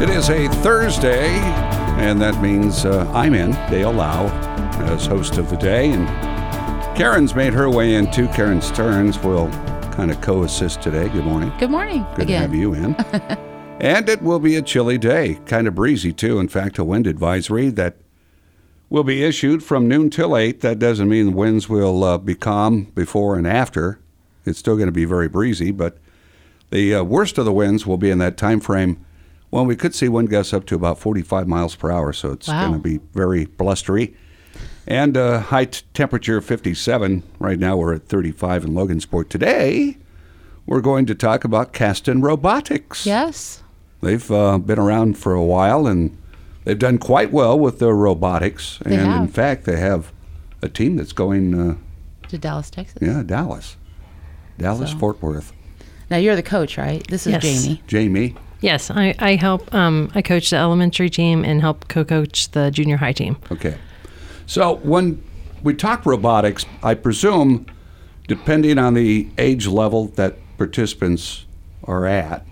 It is a Thursday, and that means uh, I'm in, Dale Lau, as host of the day. And Karen's made her way in too. Karen Stearns will kind of co assist today. Good morning. Good morning. Good again. to have you in. and it will be a chilly day, kind of breezy too. In fact, a wind advisory that will be issued from noon till 8. That doesn't mean the winds will uh, be calm before and after. It's still going to be very breezy, but the uh, worst of the winds will be in that time frame well, we could see wind gusts up to about 45 miles per hour, so it's Wow. going to be very blustery. And uh, high t- temperature of 57. Right now we're at 35 in Logansport. Today, we're going to talk about Caston Robotics. Yes. They've uh, been around for a while and they've done quite well with their robotics. They and in fact, they have a team that's going, uh, To Dallas, Texas. yeah, Dallas. Dallas, So- Fort Worth. Now you're the coach, right? This is Yes. Jamie. Jamie, Yes, I, I help. Um, I coach the elementary team and help co-coach the junior high team. Okay. So when we talk robotics, I presume, depending on the age level that participants are at,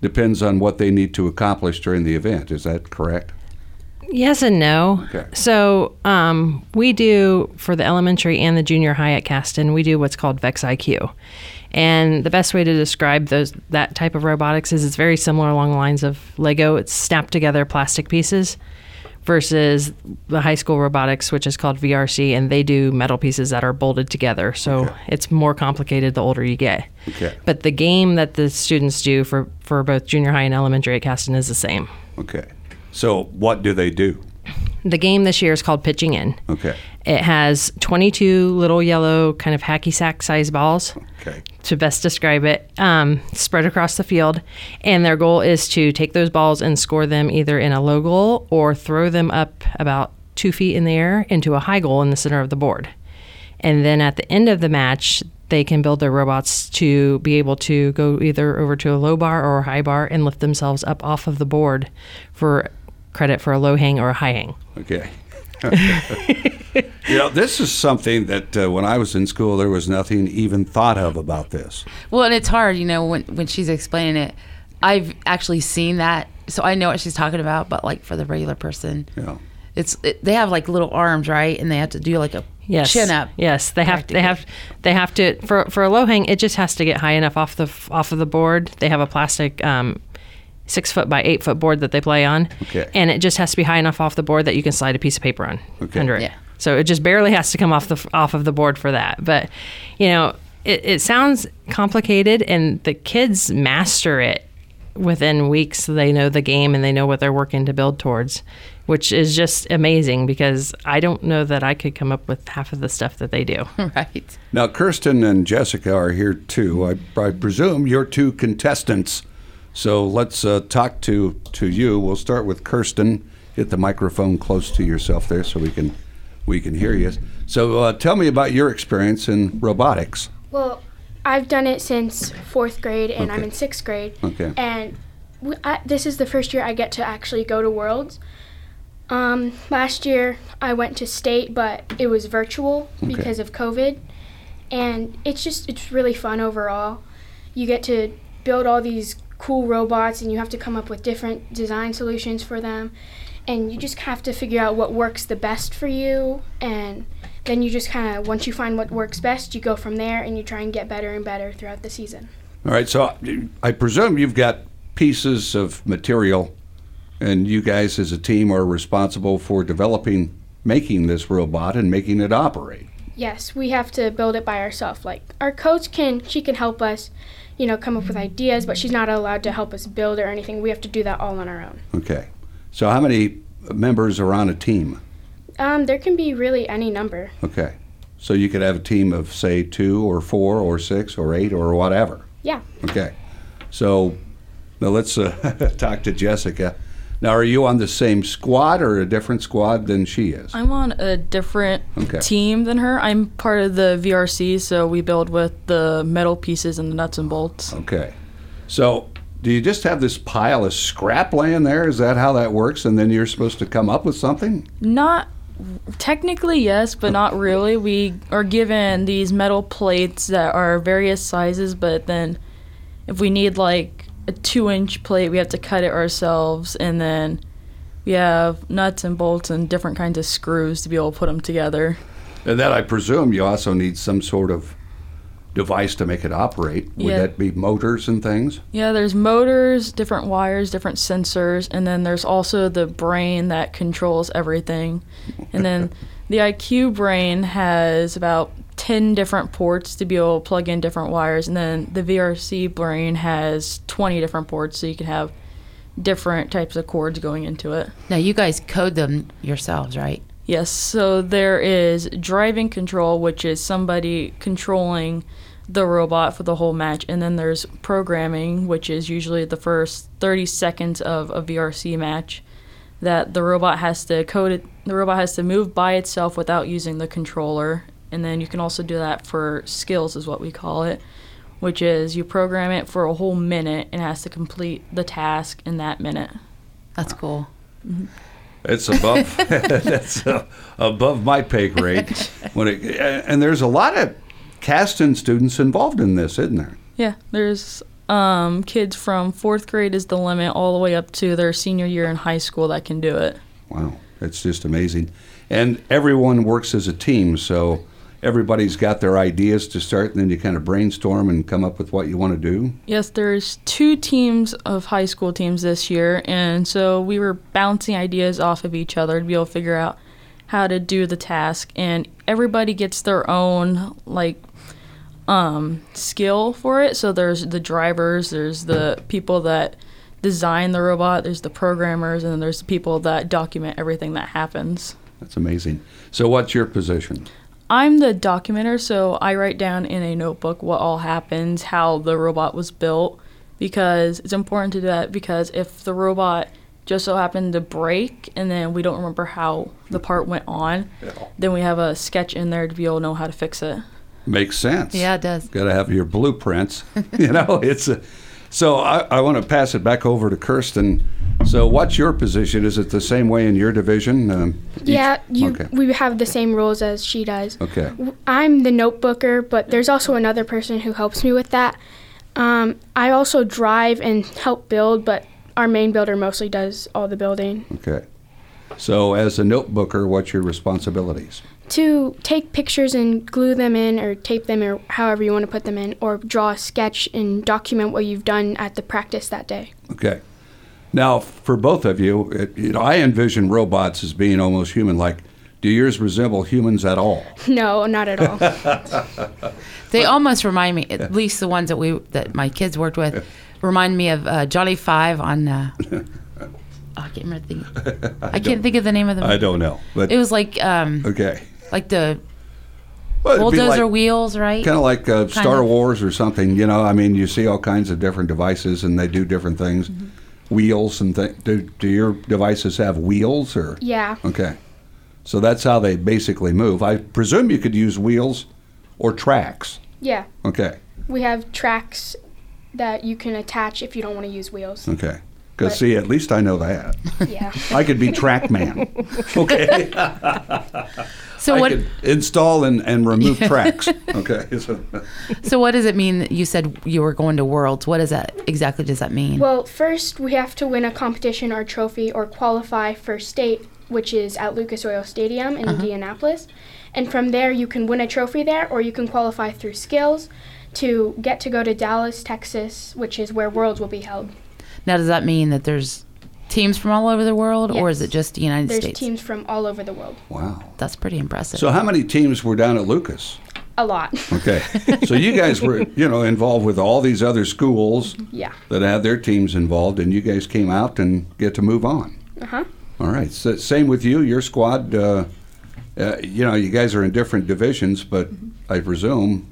depends on what they need to accomplish during the event. Is that correct? Yes and no. Okay. So um, we do for the elementary and the junior high at Caston. We do what's called Vex IQ, and the best way to describe those that type of robotics is it's very similar along the lines of Lego. It's snapped together plastic pieces. Versus the high school robotics, which is called VRC, and they do metal pieces that are bolted together. So Okay. it's more complicated the older you get. Okay. But the game that the students do for, for both junior high and elementary at Caston is the same. Okay. So what do they do? The game this year is called Pitching In. Okay. It has 22 little yellow, kind of hacky sack size balls, Okay. to best describe it, um, spread across the field. And their goal is to take those balls and score them either in a low goal or throw them up about two feet in the air into a high goal in the center of the board. And then at the end of the match, they can build their robots to be able to go either over to a low bar or a high bar and lift themselves up off of the board for credit for a low hang or a high hang. Okay. you know, this is something that uh, when I was in school, there was nothing even thought of about this. Well, and it's hard, you know, when when she's explaining it. I've actually seen that, so I know what she's talking about. But like for the regular person, Yeah. it's it, they have like little arms, right? And they have to do like a Yes. chin up. Yes, they have. They have. They have to for for a low hang. It just has to get high enough off the off of the board. They have a plastic um, six foot by eight foot board that they play on. Okay. And it just has to be high enough off the board that you can slide a piece of paper on Okay. under it. Yeah. So it just barely has to come off the off of the board for that. But you know, it, it sounds complicated, and the kids master it within weeks. They know the game and they know what they're working to build towards, which is just amazing because I don't know that I could come up with half of the stuff that they do. right. Now, Kirsten and Jessica are here too. I, I presume you're two contestants. So let's uh, talk to, to you. We'll start with Kirsten. Get the microphone close to yourself there so we can we can hear you. So uh, tell me about your experience in robotics. Well, I've done it since fourth grade, and I'm in sixth grade. Okay. And we, I, this is the first year I get to actually go to Worlds. Um, last year I went to state, but it was virtual Okay. because of COVID, and it's just it's really fun overall. You get to build all these cool robots, and you have to come up with different design solutions for them, and you just have to figure out what works the best for you, and then you just kind of once you find what works best, you go from there, and you try and get better and better throughout the season. All right. So I presume you've got pieces of material, and you guys as a team are responsible for developing, making this robot and making it operate. Yes, we have to build it by ourselves. Like our coach can, she can help us, you know, come up with ideas, but she's not allowed to help us build or anything. We have to do that all on our own. Okay. So how many members are on a team? Um, there can be really any number. Okay. So you could have a team of, say, two or four or six or eight or whatever. Yeah. Okay. So now let's uh, talk to Jessica. Now, are you on the same squad or a different squad than she is? I'm on a different Okay. team than her. I'm part of the VRC, so we build with the metal pieces and the nuts and bolts. Okay. So, do you just have this pile of scrap laying there? Is that how that works? And then you're supposed to come up with something? Not technically, yes, but not really. We are given these metal plates that are various sizes, but then if we need like a two inch plate, we have to cut it ourselves, and then we have nuts and bolts and different kinds of screws to be able to put them together. And then I presume you also need some sort of device to make it operate. Would Yeah. that be motors and things? Yeah, there's motors, different wires, different sensors, and then there's also the brain that controls everything. And then the IQ brain has about 10 different ports to be able to plug in different wires, and then the VRC brain has 20 different ports, so you can have different types of cords going into it. Now you guys code them yourselves, right? Yes, so there is driving control, which is somebody controlling the robot for the whole match, and then there's programming, which is usually the first 30 seconds of a VRC match that the robot has to code it. The robot has to move by itself without using the controller, and then you can also do that for skills, is what we call it, which is you program it for a whole minute and it has to complete the task in that minute. That's cool. It's above that's uh, above my pay grade. When it, and there's a lot of Caston students involved in this, isn't there? Yeah, there's um, kids from fourth grade is the limit, all the way up to their senior year in high school that can do it. Wow, that's just amazing. And everyone works as a team, so everybody's got their ideas to start, and then you kind of brainstorm and come up with what you want to do. Yes, there's two teams of high school teams this year, and so we were bouncing ideas off of each other to be able to figure out how to do the task. And everybody gets their own like um, skill for it. So there's the drivers, there's the people that design the robot, there's the programmers, and then there's the people that document everything that happens. That's amazing. So, what's your position? I'm the documenter, so I write down in a notebook what all happens, how the robot was built, because it's important to do that. Because if the robot just so happened to break and then we don't remember how the part went on, then we have a sketch in there to be able to know how to fix it. Makes sense. Yeah, it does. Got to have your blueprints. you know, it's a. So I, I want to pass it back over to Kirsten. So, what's your position? Is it the same way in your division? Um, Yeah, you. Okay. We have the same rules as she does. Okay. I'm the notebooker, but there's also another person who helps me with that. Um, I also drive and help build, but our main builder mostly does all the building. Okay. So, as a notebooker, what's your responsibilities? To take pictures and glue them in, or tape them, or however you want to put them in, or draw a sketch and document what you've done at the practice that day. Okay. Now, for both of you, it, you know, I envision robots as being almost human-like. Do yours resemble humans at all? No, not at all. They almost remind me, at least the ones that we that my kids worked with, remind me of uh, Johnny Five on. Uh, oh, I can't remember the thing. I, can't think of the name of the. I don't know, but It was like um, okay. Like the Well, bulldozer like- wheels, right? Kind of like uh, Star of. Wars or something, you know. I mean, you see all kinds of different devices, and they do different things. Mm-hmm. Wheels and things. Do, do your devices have wheels or? yeah. Okay, so that's how they basically move. I presume you could use wheels or tracks. Yeah. Okay, We have tracks that you can attach if you don't want to use wheels. okay. Because see, at least I know that. yeah. I could be track man. Okay, so I what? could install and, and remove tracks. Okay, so, So what does it mean? that You said you were going to Worlds. What does that exactly? Does that mean? Well, first we have to win a competition or trophy or qualify for state, which is at Lucas Oil Stadium in uh-huh. Indianapolis. And from there, you can win a trophy there, or you can qualify through skills to get to go to Dallas, Texas, which is where Worlds will be held. now, does that mean that there's teams from all over the world, or is it just the United There's States? teams from all over the world. wow. That's pretty impressive. So how many teams were down at Lucas? A lot. Okay, so you guys were, you know, involved with all these other schools yeah. that had their teams involved, and you guys came out and get to move on. Uh huh. All right. So same with you. Your squad. Uh, uh, you know, you guys are in different divisions, but I presume,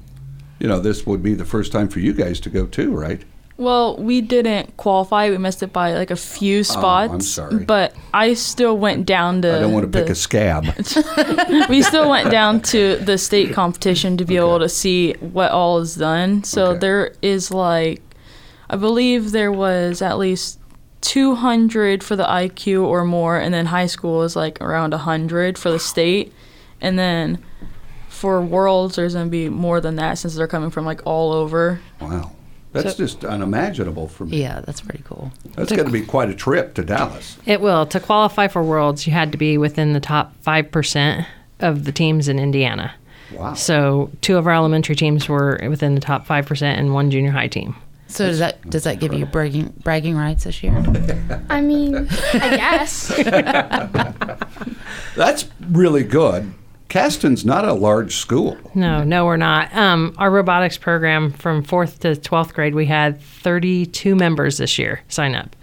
you know, this would be the first time for you guys to go too, right? Well, we didn't qualify. We missed it by like a few spots. Oh, I'm sorry. But I still went down to. I don't want to the, pick a scab. we still went down to the state competition to be able to see what all is done. So Okay. there is like, I believe there was at least 200 for the IQ or more, and then high school is like around 100 for the state, and then for worlds there's gonna be more than that since they're coming from like all over. Wow. That's just unimaginable for me. Yeah, that's pretty cool. That's going to be quite a trip to Dallas. It will. To qualify for Worlds, you had to be within the top 5% of the teams in Indiana. Wow. So two of our elementary teams were within the top 5% and one junior high team. So does that does that give you bragging bragging rights this year? I mean, I guess. That's really good. Caston's not a large school. No, no, we're not. Um, our robotics program from fourth to 12th grade, we had 32 members this year sign up.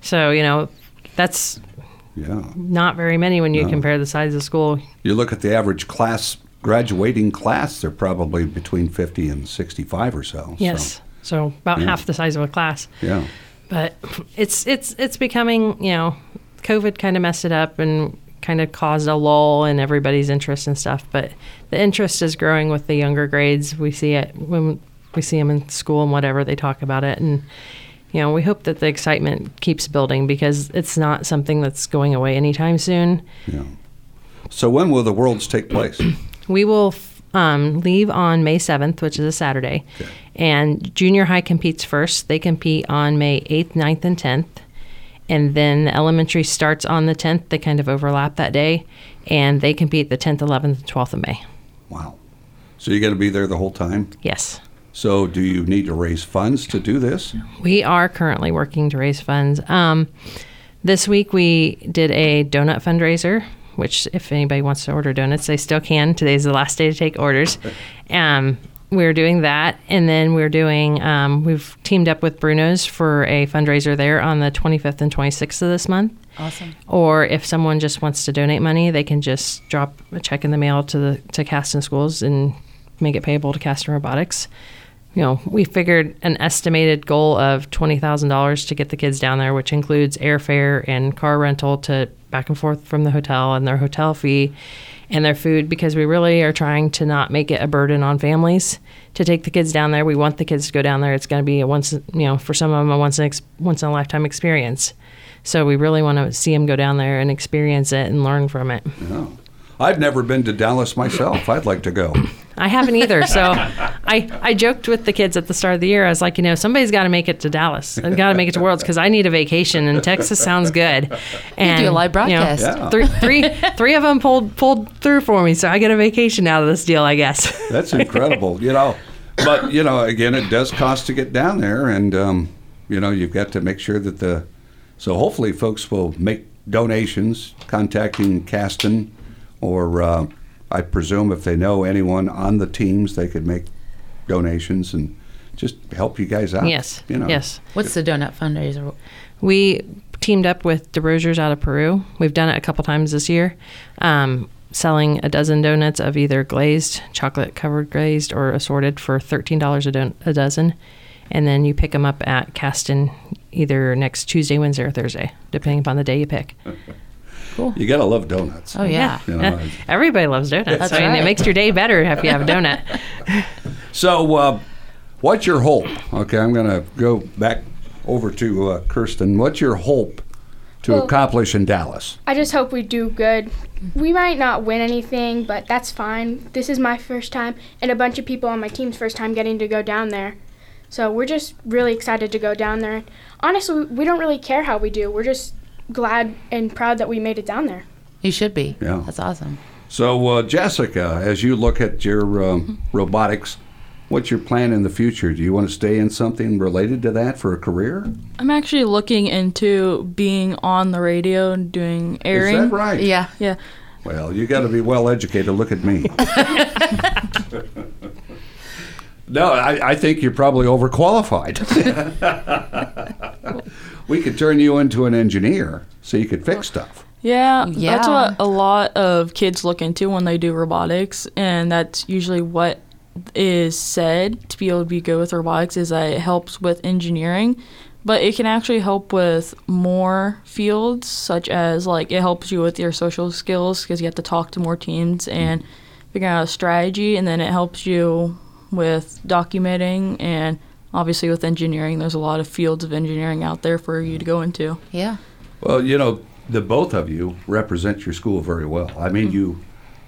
So, you know, that's Yeah. not very many when you compare the size of school. You look at the average class, graduating class, they're probably between 50 and 65 or so. Yes. So, about half the size of a class. Yeah. but it's it's it's becoming you know covid kind of messed it up and kind of caused a lull in everybody's interest and stuff but the interest is growing with the younger grades we see it when we see them in school and whatever they talk about it and you know we hope that the excitement keeps building because it's not something that's going away anytime soon Yeah. So when will the worlds take place? we will um, leave on May 7th, which is a Saturday. And junior high competes first. They compete on May 8th, 9th, and 10th. And then the elementary starts on the 10th. They kind of overlap that day. And they compete the 10th, 11th, and 12th of May. wow. So you're going to be there the whole time? Yes. So do you need to raise funds to do this? We are currently working to raise funds. Um, this week we did a donut fundraiser, which if anybody wants to order donuts, they still can. Today's the last day to take orders. Um, we're doing that, and then we're doing. Um, we've teamed up with Bruno's for a fundraiser there on the 25th and 26th of this month. Awesome. Or if someone just wants to donate money, they can just drop a check in the mail to the to Caston Schools and make it payable to Caston Robotics. You know, we figured an estimated goal of twenty thousand dollars to get the kids down there, which includes airfare and car rental to back and forth from the hotel and their hotel fee and their food because we really are trying to not make it a burden on families to take the kids down there. We want the kids to go down there. It's going to be a once, you know, for some of them a once in ex- once in a lifetime experience. So we really want to see them go down there and experience it and learn from it. No. I've never been to Dallas myself. I'd like to go. I haven't either. So I, I joked with the kids at the start of the year. I was like, you know, somebody's got to make it to Dallas and got to make it to Worlds because I need a vacation and Texas sounds good. And do a live you know, broadcast. Yeah. three, three, three of them pulled pulled through for me, so I get a vacation out of this deal, I guess. That's incredible, you know. But you know, again, it does cost to get down there, and um, you know, you've got to make sure that the. So hopefully, folks will make donations, contacting Caston, or uh, I presume if they know anyone on the teams, they could make donations and just help you guys out. yes, you know. yes. What's the donut fundraiser? We teamed up with DeRozier's out of Peru. We've done it a couple times this year, um, selling a dozen donuts of either glazed, chocolate covered glazed, or assorted for $13 a, don- a dozen. And then you pick them up at Caston either next Tuesday, Wednesday, or Thursday, depending upon the day you pick. You gotta love donuts. Oh yeah. You know, Everybody loves donuts. That's I mean, right. it makes your day better if you have a donut. So, uh, what's your hope? Okay, I'm going to go back over to uh, Kirsten. What's your hope to Well- accomplish in Dallas? I just hope we do good. We might not win anything, but that's fine. This is my first time, and a bunch of people on my team's first time getting to go down there. So we're just really excited to go down there. Honestly, we don't really care how we do. We're just glad and proud that we made it down there. You should be. Yeah. That's awesome. So, uh, Jessica, as you look at your um, robotics, what's your plan in the future? Do you want to stay in something related to that for a career? I'm actually looking into being on the radio and doing airing. Is that right? Yeah. Yeah. Well, you got to be well educated. Look at me. no, I, I think you're probably overqualified. we could turn you into an engineer so you could fix stuff. Yeah, yeah, that's what a lot of kids look into when they do robotics, and that's usually what is said to be able to be good with robotics is that it helps with engineering, but it can actually help with more fields, such as like it helps you with your social skills because you have to talk to more teams and figure out a strategy, and then it helps you with documenting and obviously with engineering. There's a lot of fields of engineering out there for you to go into. Yeah. Well, you know, the both of you represent your school very well. I mean, mm-hmm. you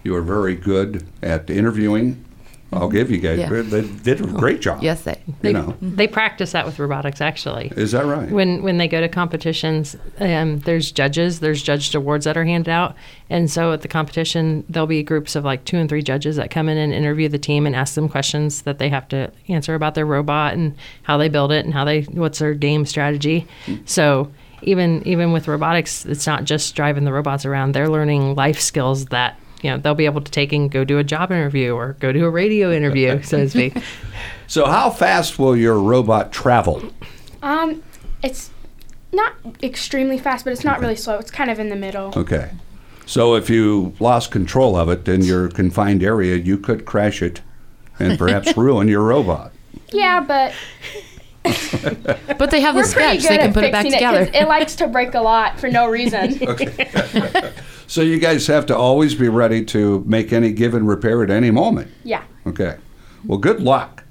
you are very good at interviewing. I'll give you guys. Yeah. They did a great job. Yes, they. You know, They practice that with robotics, actually. is that right? When when they go to competitions, um, there's judges, there's judged awards that are handed out, and so at the competition, there'll be groups of like two and three judges that come in and interview the team and ask them questions that they have to answer about their robot and how they build it and how they what's their game strategy. So even even with robotics, it's not just driving the robots around; they're learning life skills that. You know, they'll be able to take and go do a job interview or go do a radio interview, so to speak. So, how fast will your robot travel? Um, it's not extremely fast, but it's not really slow. It's kind of in the middle. Okay. So, if you lost control of it in your confined area, you could crash it and perhaps ruin your robot. Yeah, but But they have the we're pretty sketch. good They can at put it back fixing it together. 'cause it likes to break a lot for no reason. So, you guys have to always be ready to make any given repair at any moment. yeah. Okay. Well, good luck.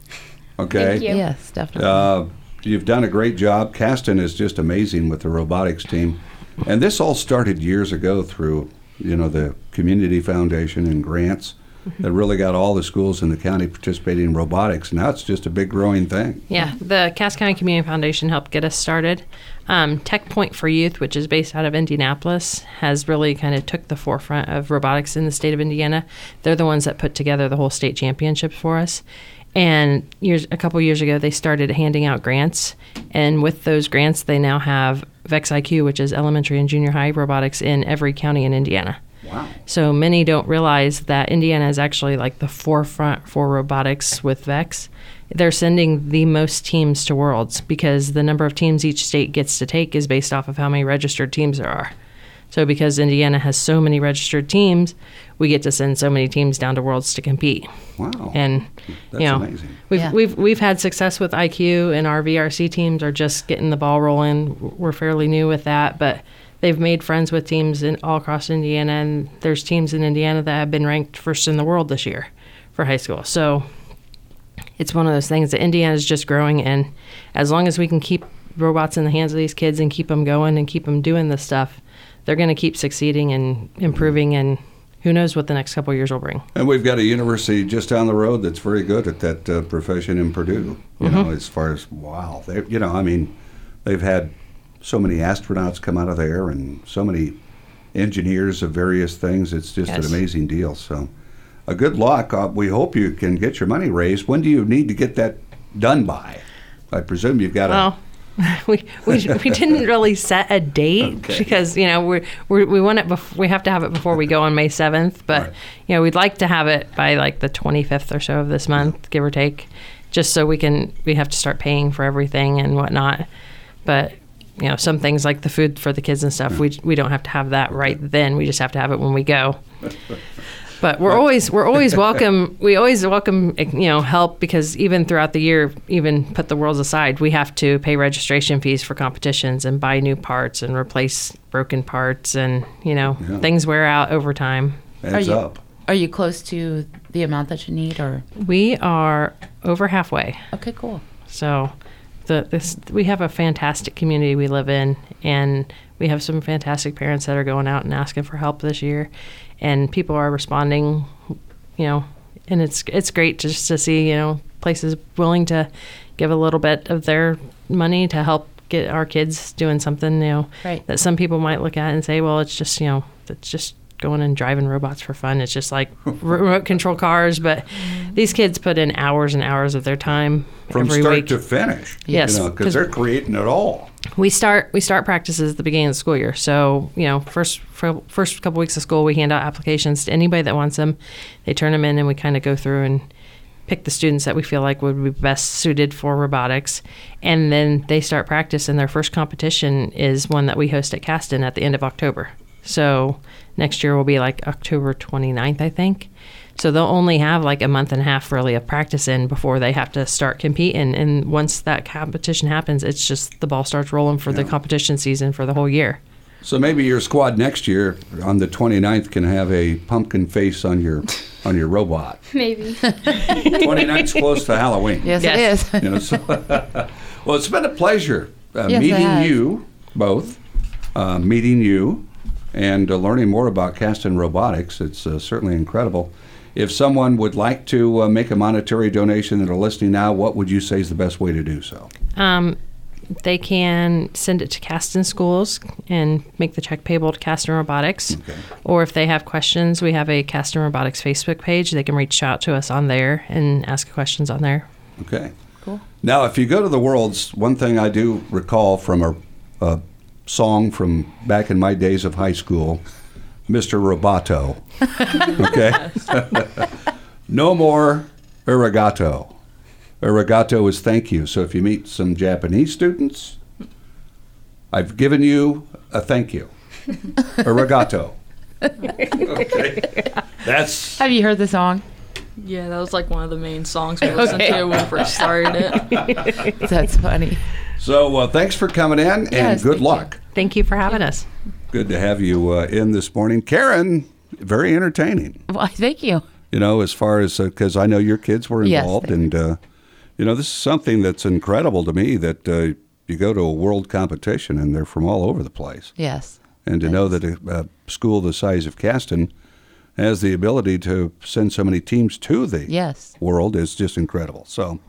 Okay. Thank you. yes, definitely. Uh, you've done a great job. Caston is just amazing with the robotics team, and this all started years ago through you know the community foundation and grants that really got all the schools in the county participating in robotics. Now it's just a big growing thing. Yeah, the Cass County Community Foundation helped get us started. Um, Tech Point for Youth, which is based out of Indianapolis, has really kind of took the forefront of robotics in the state of Indiana. They're the ones that put together the whole state championships for us. And years, a couple years ago, they started handing out grants, and with those grants, they now have VexIQ, which is elementary and junior high robotics in every county in Indiana. Wow. So many don't realize that Indiana is actually like the forefront for robotics with VEX. They're sending the most teams to Worlds because the number of teams each state gets to take is based off of how many registered teams there are. So because Indiana has so many registered teams, we get to send so many teams down to Worlds to compete. Wow. And That's you know, amazing. we've Yeah. we've we've had success with IQ, and our VRC teams are just getting the ball rolling. We're fairly new with that, but they've made friends with teams in all across Indiana, and there's teams in Indiana that have been ranked first in the world this year for high school. So it's one of those things that Indiana is just growing, and as long as we can keep robots in the hands of these kids and keep them going and keep them doing this stuff, they're going to keep succeeding and improving and. Who knows what the next couple of years will bring? And we've got a university just down the road that's very good at that uh, profession in Purdue. You know, as far as wow, they, you know, I mean, they've had so many astronauts come out of there and so many engineers of various things. It's just Yes. an amazing deal. So, a good luck. Uh, we hope you can get your money raised. When do you need to get that done by? I presume you've got to. Well, we, we, we didn't really set a date Okay. because you know we we we want it bef- we have to have it before we go on May seventh, but Right. you know we'd like to have it by like the twenty fifth or so of this month, give or take, just so we can we have to start paying for everything and whatnot. But you know some things like the food for the kids and stuff, we we don't have to have that right then. We just have to have it when we go. But we're always we're always welcome. We always welcome you know help because even throughout the year, even put the worlds aside, we have to pay registration fees for competitions and buy new parts and replace broken parts and you know Yeah. things wear out over time. Adds you, up. Are you close to the amount that you need, or We are over halfway, okay, cool. so the this we have a fantastic community we live in, and we have some fantastic parents that are going out and asking for help this year, and people are responding, you know, and it's it's great just to see you know places willing to give a little bit of their money to help get our kids doing something you know Right. that some people might look at and say well it's just you know it's just going and driving robots for fun it's just like remote control cars but these kids put in hours and hours of their time From every start week to finish. Yes, You know, they're creating it all. we start we start practices at the beginning of the school year. So you know, first first couple weeks of school, we hand out applications to anybody that wants them. They turn them in, and we kind of go through and pick the students that we feel like would be best suited for robotics. And then they start practice, and their first competition is one that we host at Caston at the end of October. So next year will be like October 29th, I think. So they'll only have like a month and a half really of practice in before they have to start competing. And once that competition happens, it's just the ball starts rolling for the competition season for the whole year. So maybe your squad next year on the 29th can have a pumpkin face on your on your robot. Maybe. 29th's close to Halloween. Yes, Yes. it is. You know, so, well, it's been a pleasure uh, Yes, meeting you both, uh, meeting you, and uh, learning more about Caston Robotics. It's uh, certainly incredible. If someone would like to uh, make a monetary donation that are listening now, what would you say is the best way to do so? Um, they can send it to Caston Schools and make the check payable to Caston Robotics. Okay. Or if they have questions, we have a Caston Robotics Facebook page. They can reach out to us on there and ask questions on there. Okay. Cool. Now, if you go to the Worlds, one thing I do recall from a, a song from back in my days of high school, Mr. Roboto. okay? domo arigato. Arigato is thank you. So if you meet some Japanese students, I've given you a thank you. Arigato. okay. That's Have you heard the song? Yeah, that was like one of the main songs we listened Okay. to when we first started it. That's funny. So. Uh, thanks for coming in, and Yes, good thank you. luck. Thank you for having us. Good to have you uh, in this morning. Karen, very entertaining, Well, thank you. you know, as far as, because I know your kids were involved. they- and, uh, you know, this is something that's incredible to me that uh, you go to a world competition and they're from all over the place. Yes. And to know that a, a school the size of Caston has the ability to send so many teams to the Yes. world is just incredible. So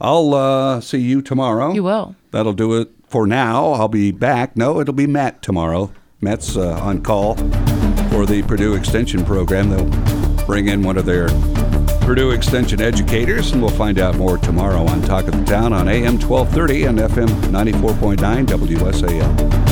I'll uh, see you tomorrow. You will. That'll do it for now. I'll be back. No, it'll be Matt tomorrow. Matt's uh, on call for the Purdue Extension program. They'll bring in one of their Purdue Extension educators, and we'll find out more tomorrow on Talk of the Town on AM 1230 and FM 94.9 WSAL.